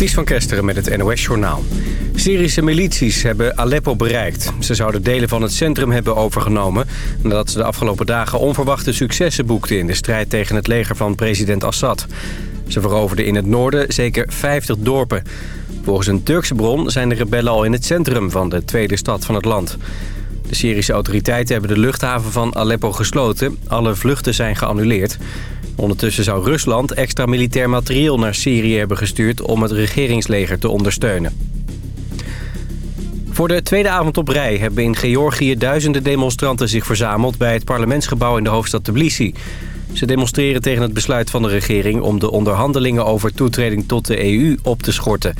Ties van Kesteren met het NOS-journaal. Syrische milities hebben Aleppo bereikt. Ze zouden delen van het centrum hebben overgenomen... nadat ze de afgelopen dagen onverwachte successen boekten... in de strijd tegen het leger van president Assad. Ze veroverden in het noorden zeker 50 dorpen. Volgens een Turkse bron zijn de rebellen al in het centrum van de tweede stad van het land. De Syrische autoriteiten hebben de luchthaven van Aleppo gesloten. Alle vluchten zijn geannuleerd. Ondertussen zou Rusland extra militair materieel naar Syrië hebben gestuurd... om het regeringsleger te ondersteunen. Voor de tweede avond op rij hebben in Georgië duizenden demonstranten zich verzameld... bij het parlementsgebouw in de hoofdstad Tbilisi. Ze demonstreren tegen het besluit van de regering... om de onderhandelingen over toetreding tot de EU op te schorten.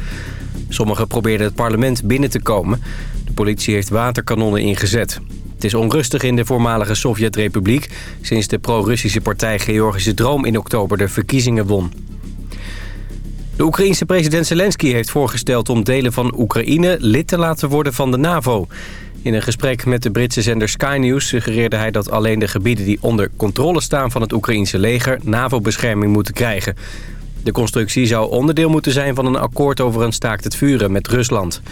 Sommigen probeerden het parlement binnen te komen. De politie heeft waterkanonnen ingezet. Het is onrustig in de voormalige Sovjet-republiek... sinds de pro-Russische partij Georgische Droom in oktober de verkiezingen won. De Oekraïense president Zelensky heeft voorgesteld om delen van Oekraïne lid te laten worden van de NAVO. In een gesprek met de Britse zender Sky News suggereerde hij dat alleen de gebieden die onder controle staan van het Oekraïense leger NAVO-bescherming moeten krijgen. De constructie zou onderdeel moeten zijn van een akkoord over een staakt het vuren met Rusland.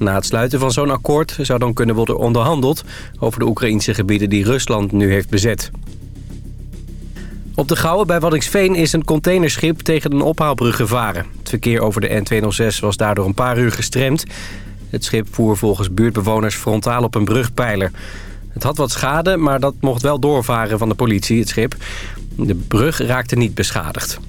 Na het sluiten van zo'n akkoord zou dan kunnen worden onderhandeld... over de Oekraïnse gebieden die Rusland nu heeft bezet. Op de Gouwen bij Waddingsveen is een containerschip tegen een ophaalbrug gevaren. Het verkeer over de N206 was daardoor een paar uur gestremd. Het schip voer volgens buurtbewoners frontaal op een brugpijler. Het had wat schade, maar dat mocht wel doorvaren van de politie, het schip. De brug raakte niet beschadigd.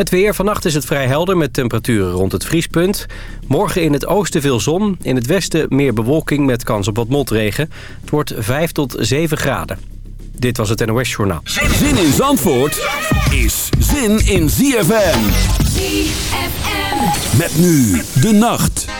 Het weer. Vannacht is het vrij helder met temperaturen rond het vriespunt. Morgen in het oosten veel zon. In het westen meer bewolking met kans op wat motregen. Het wordt 5 tot 7 graden. Dit was het NOS Journaal. Zin in Zandvoort is zin in ZFM. ZFM. Met nu de nacht.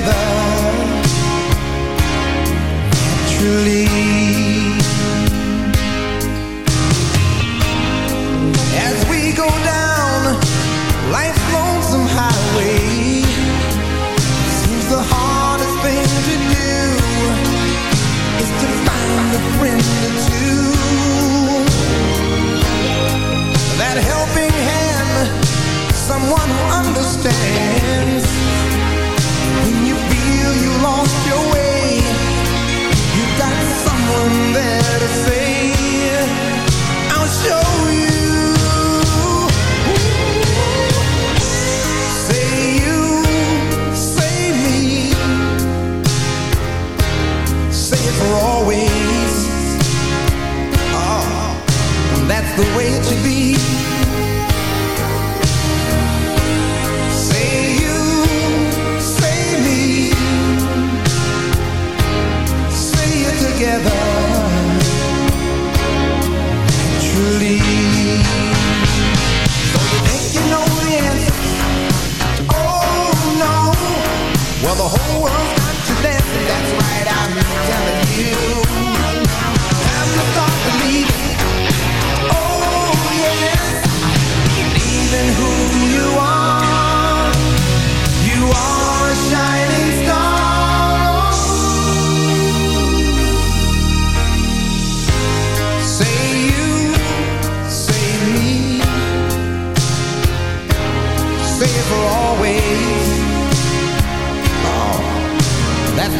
Together naturally.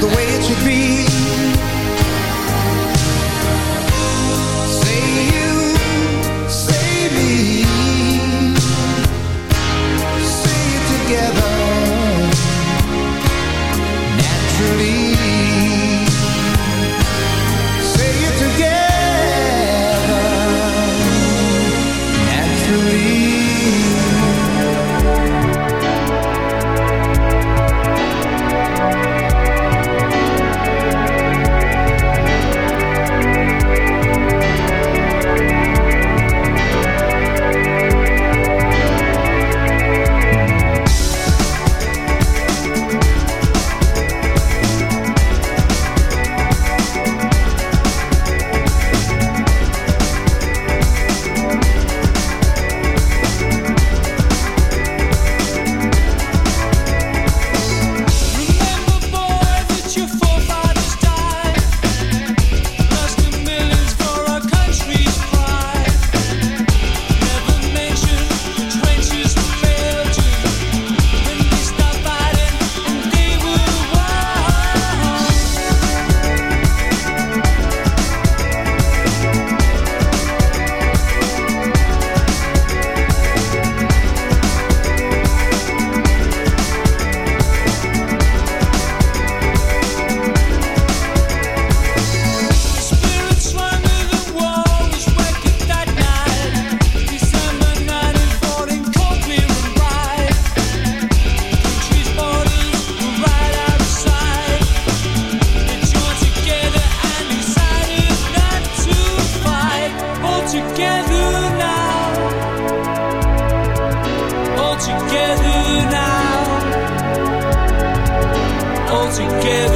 the way Se sequer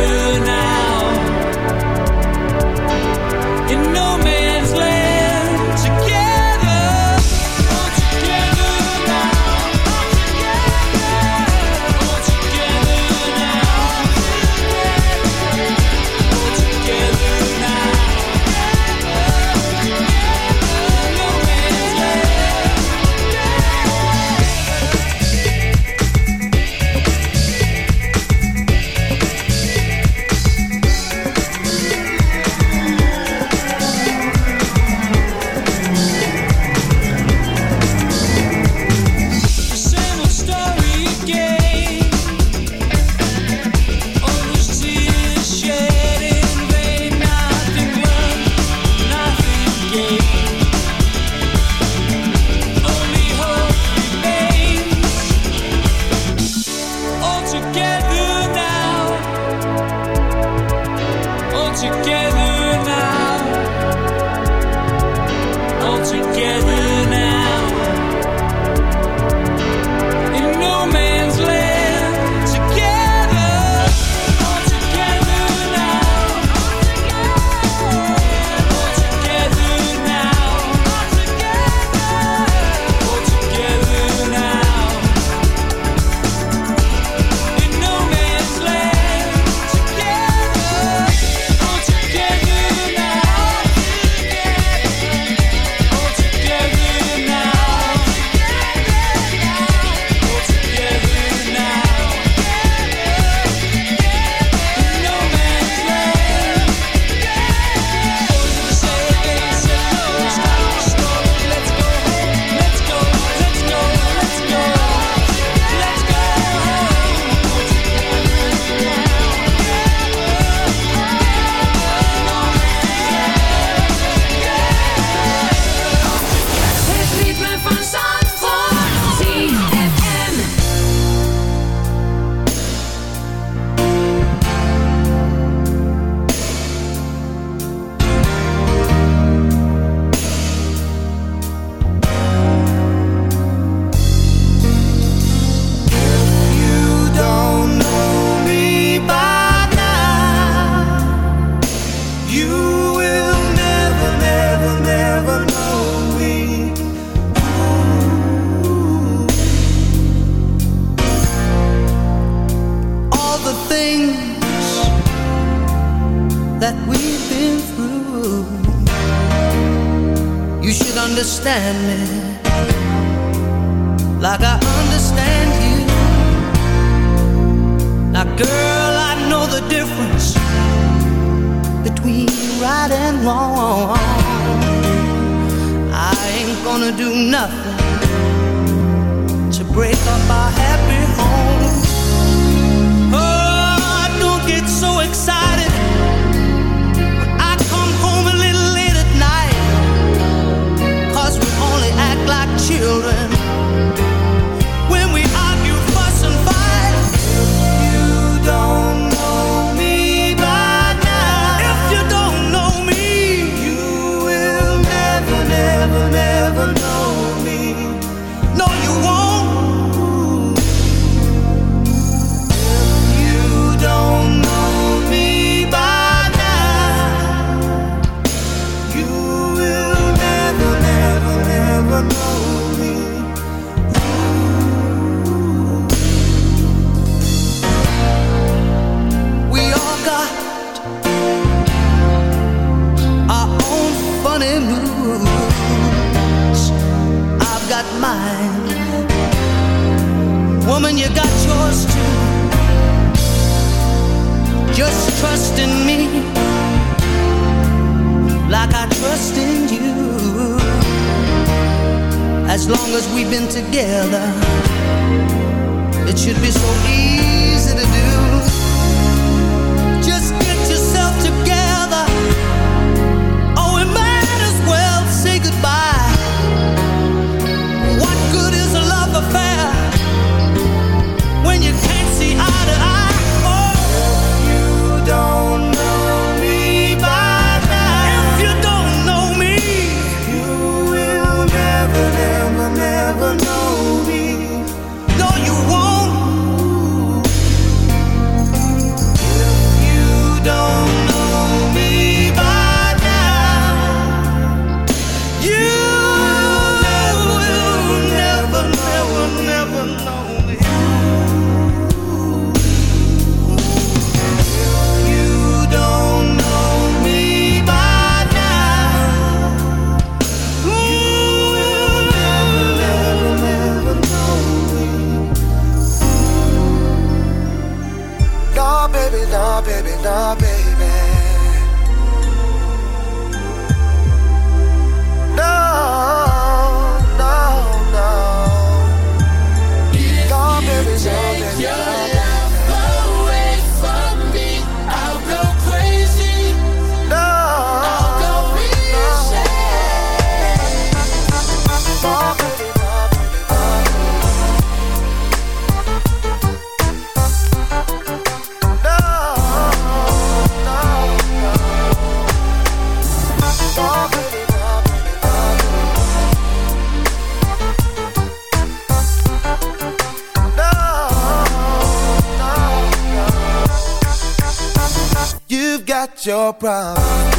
melhor.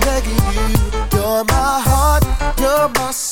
begging you. You're my heart, you're my soul.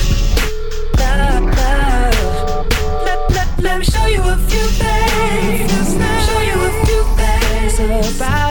Let, me show you a few things. Show you a few things about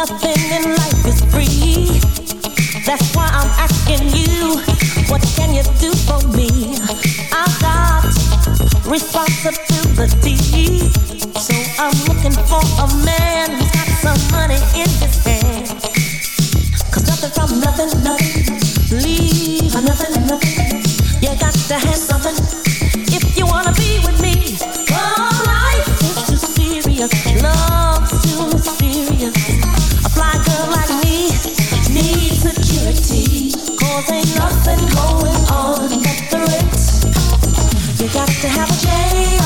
nothing in life is free. That's why I'm asking you, what can you do for me? I've got responsibility, so I'm looking for a man who's got some money in his hand. 'Cause nothing from nothing, nothing, leave nothing, nothing. You got to have something to have a J-O-B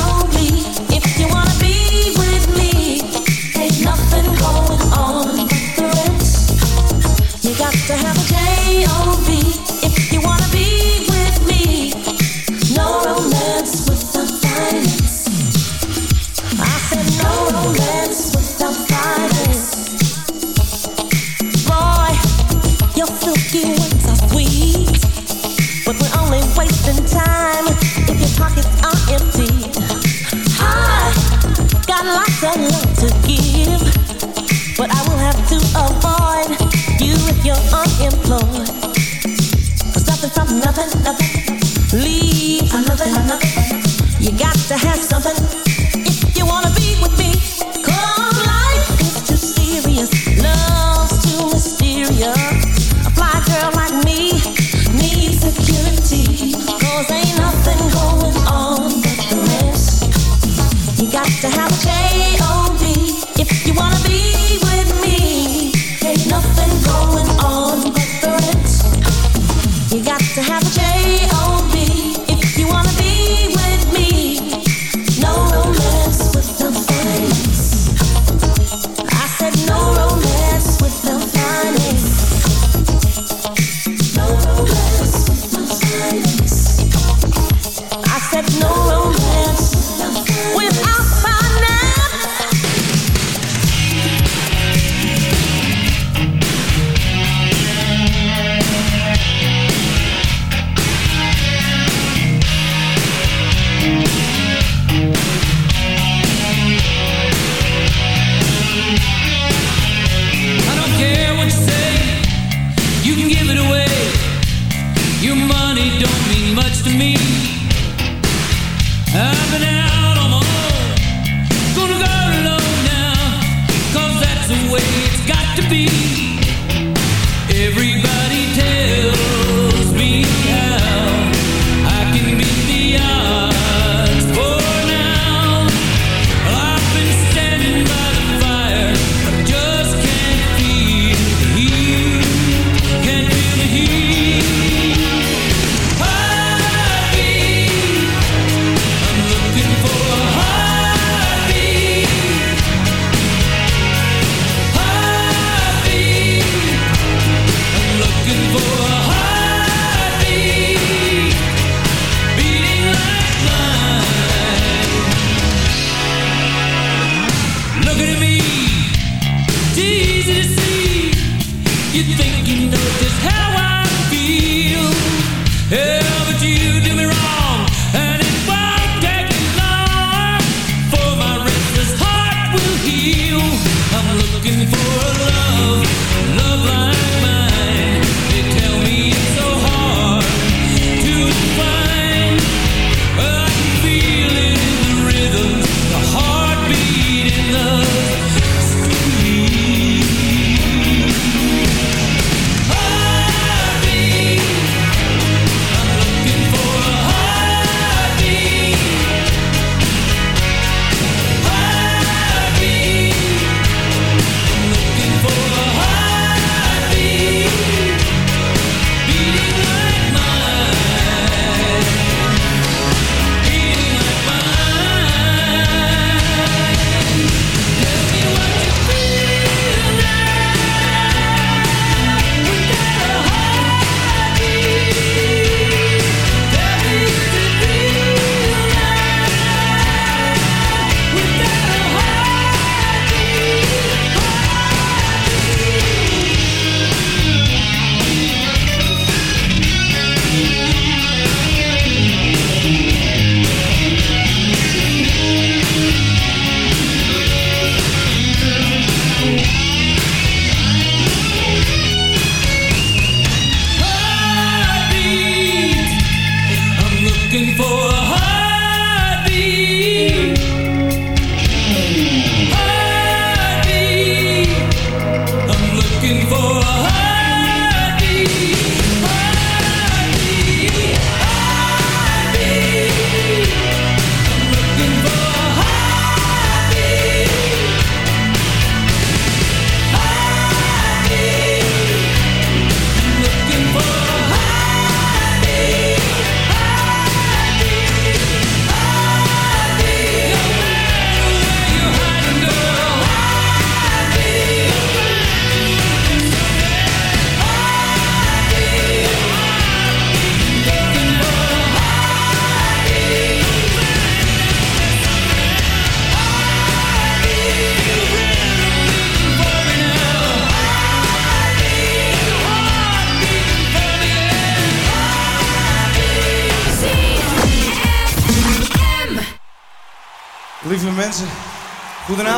looking for a love, love like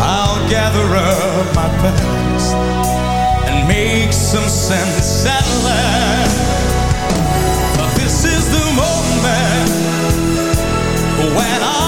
I'll gather up my past and make some sense at last. But this is the moment when all